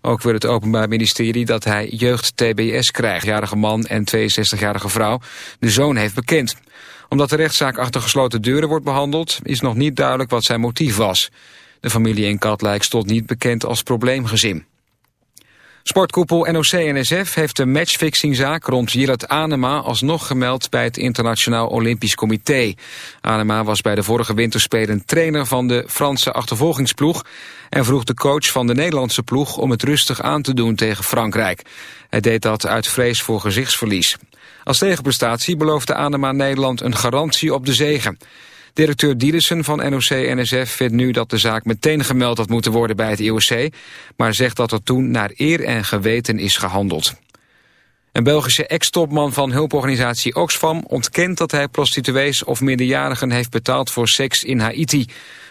Ook wil het Openbaar Ministerie dat hij jeugd-TBS krijgt. jarige man en 62-jarige vrouw. De zoon heeft bekend. Omdat de rechtszaak achter gesloten deuren wordt behandeld... is nog niet duidelijk wat zijn motief was. De familie in Katlijk stond niet bekend als probleemgezin. Sportkoepel NOC-NSF heeft de matchfixingzaak rond Jirat Anema alsnog gemeld bij het Internationaal Olympisch Comité. Anema was bij de vorige winterspelen trainer van de Franse achtervolgingsploeg en vroeg de coach van de Nederlandse ploeg om het rustig aan te doen tegen Frankrijk. Hij deed dat uit vrees voor gezichtsverlies. Als tegenprestatie beloofde Anema Nederland een garantie op de zegen. Directeur Dielissen van NOC-NSF vindt nu dat de zaak meteen gemeld had moeten worden bij het IOC, maar zegt dat er toen naar eer en geweten is gehandeld. Een Belgische ex-topman van hulporganisatie Oxfam ontkent dat hij prostituees of minderjarigen heeft betaald voor seks in Haiti.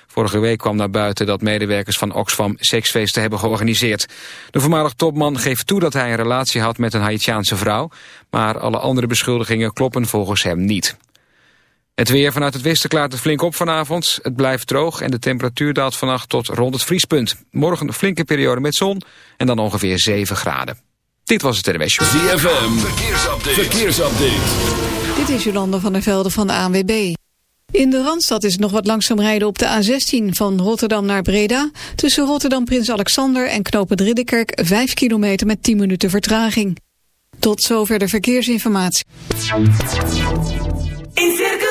Vorige week kwam naar buiten dat medewerkers van Oxfam seksfeesten hebben georganiseerd. De voormalig topman geeft toe dat hij een relatie had met een Haitiaanse vrouw, maar alle andere beschuldigingen kloppen volgens hem niet. Het weer vanuit het westen klaart het flink op vanavond. Het blijft droog en de temperatuur daalt vannacht tot rond het vriespunt. Morgen een flinke periode met zon en dan ongeveer 7 graden. Dit was het NWS Show. ZFM, verkeersupdate. verkeersupdate. Dit is Jolanda van der Velde van de ANWB. In de Randstad is het nog wat langzaam rijden op de A16 van Rotterdam naar Breda. Tussen Rotterdam Prins Alexander en Knopen Ridderkerk 5 kilometer met 10 minuten vertraging. Tot zover de verkeersinformatie. In Circus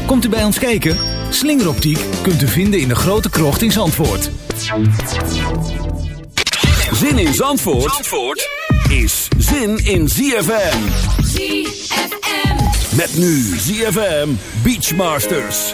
Komt u bij ons kijken? Slingeroptiek kunt u vinden in de grote krocht in Zandvoort. Zin in Zandvoort, Zandvoort is zin in ZFM. ZFM. Met nu ZFM Beachmasters.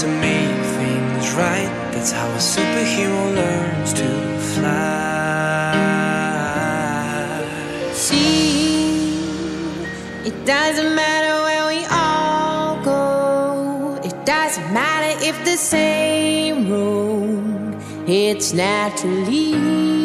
to make things right. That's how a superhero learns to fly. See, it doesn't matter where we all go, it doesn't matter if the same road, it's naturally.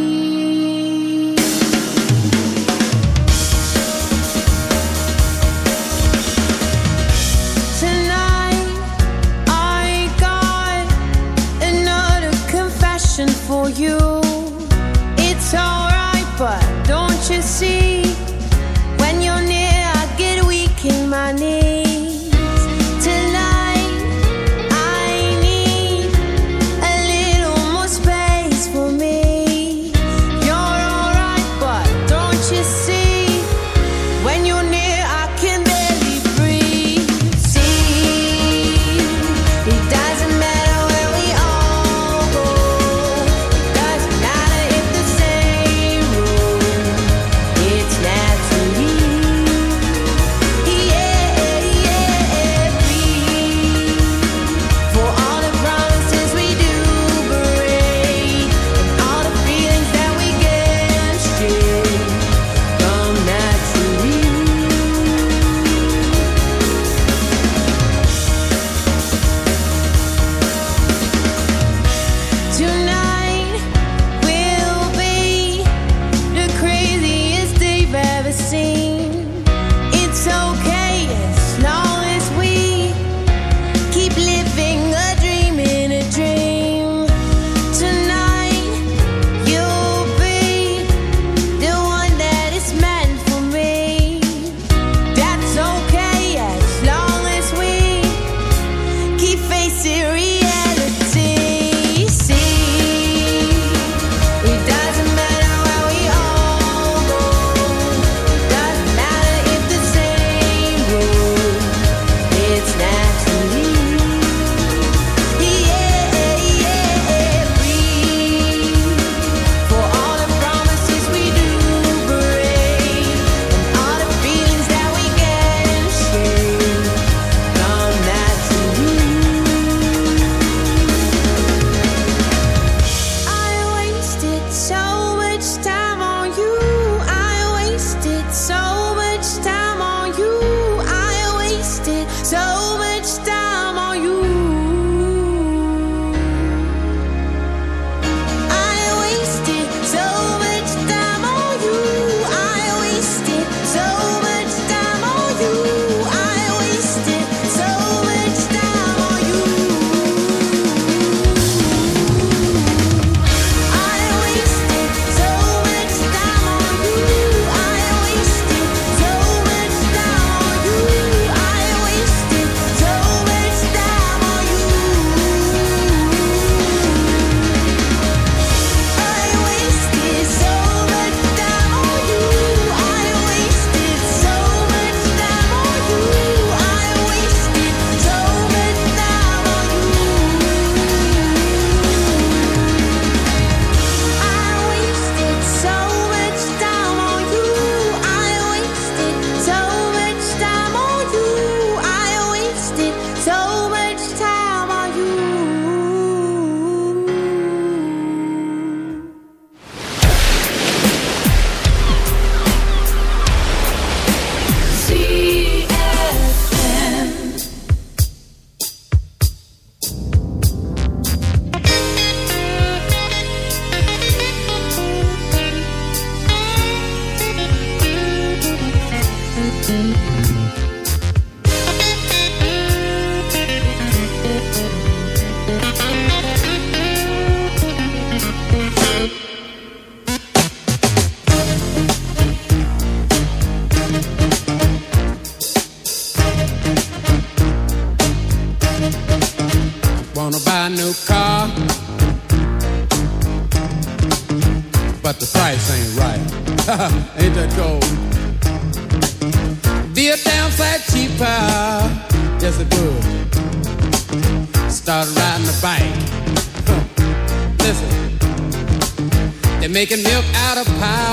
making milk out of power.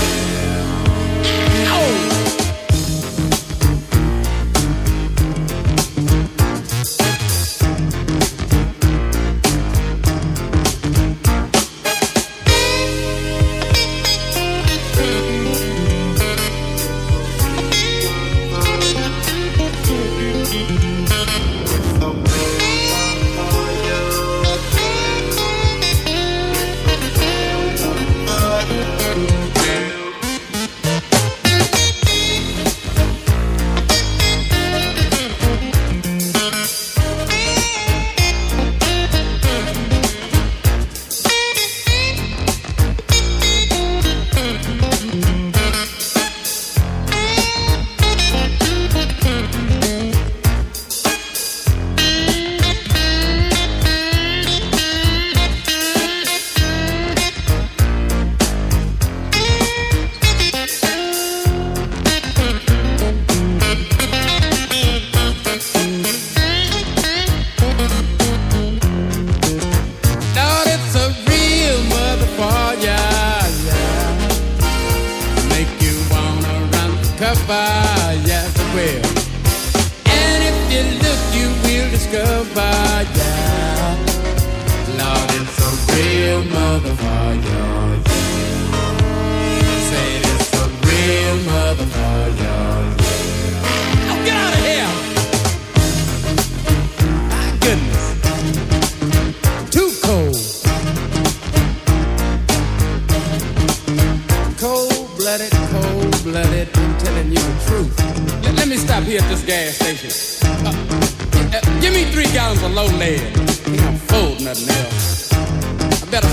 Kumbaya.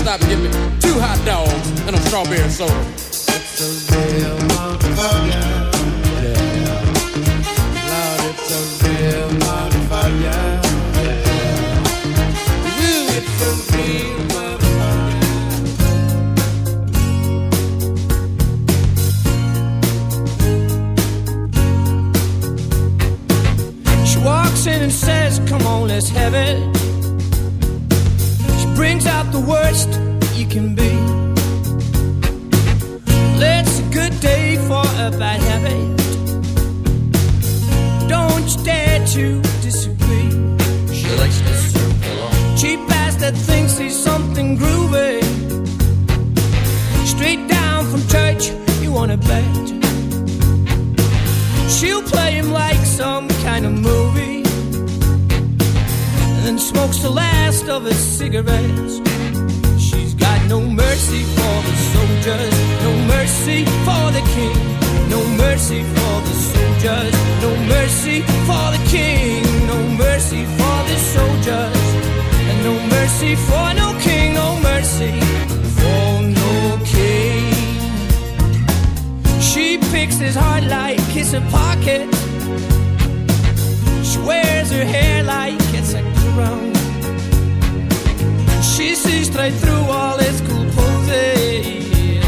stop and get me two hot dogs and a strawberry soda. His heart like it's a pocket. She wears her hair like it's a crown. She sees straight through all his cool poses.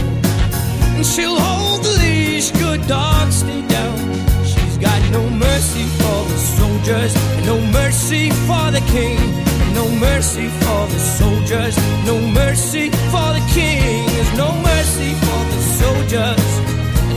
And she'll hold the leash, good dog, stay down. She's got no mercy for the soldiers, no mercy for the king. No mercy for the soldiers, no mercy for the king. There's no mercy for the soldiers,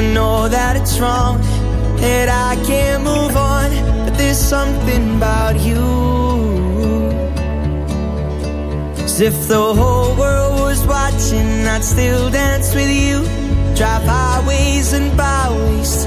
I know that it's wrong, that I can't move on. But there's something about you. As if the whole world was watching, I'd still dance with you. Drive highways and byways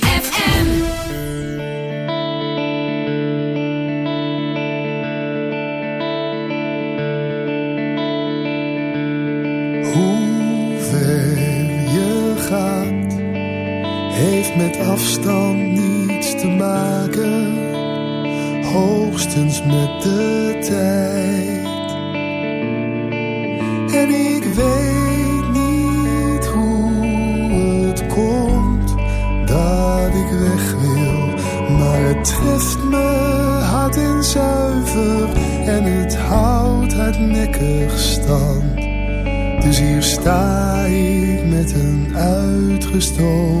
Hand.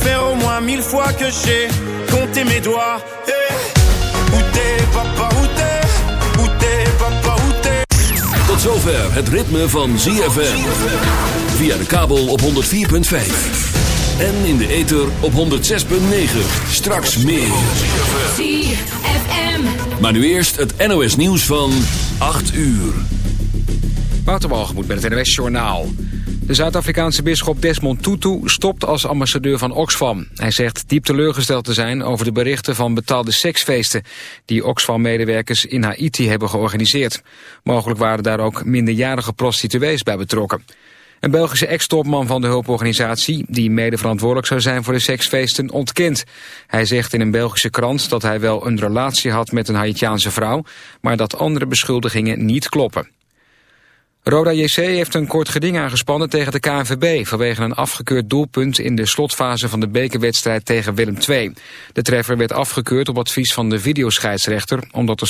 faire au moins mille fois que j'ai compté mes doigts. Eh, Où t'es papa, où t'es Où t'es papa, où t'es Tot zover het ritme van ZFM. Via de kabel op 104.5. En in de ether op 106.9. Straks meer. ZFM Maar nu eerst het NOS nieuws van 8 uur. Waterwalgemoed met het NOS Journaal. De Zuid-Afrikaanse bisschop Desmond Tutu stopt als ambassadeur van Oxfam. Hij zegt diep teleurgesteld te zijn over de berichten van betaalde seksfeesten... die Oxfam-medewerkers in Haiti hebben georganiseerd. Mogelijk waren daar ook minderjarige prostituees bij betrokken. Een Belgische ex-topman van de hulporganisatie... die mede verantwoordelijk zou zijn voor de seksfeesten, ontkent. Hij zegt in een Belgische krant dat hij wel een relatie had met een Haitiaanse vrouw... maar dat andere beschuldigingen niet kloppen. Roda JC heeft een kort geding aangespannen tegen de KNVB... vanwege een afgekeurd doelpunt in de slotfase van de bekerwedstrijd tegen Willem II. De treffer werd afgekeurd op advies van de videoscheidsrechter... omdat de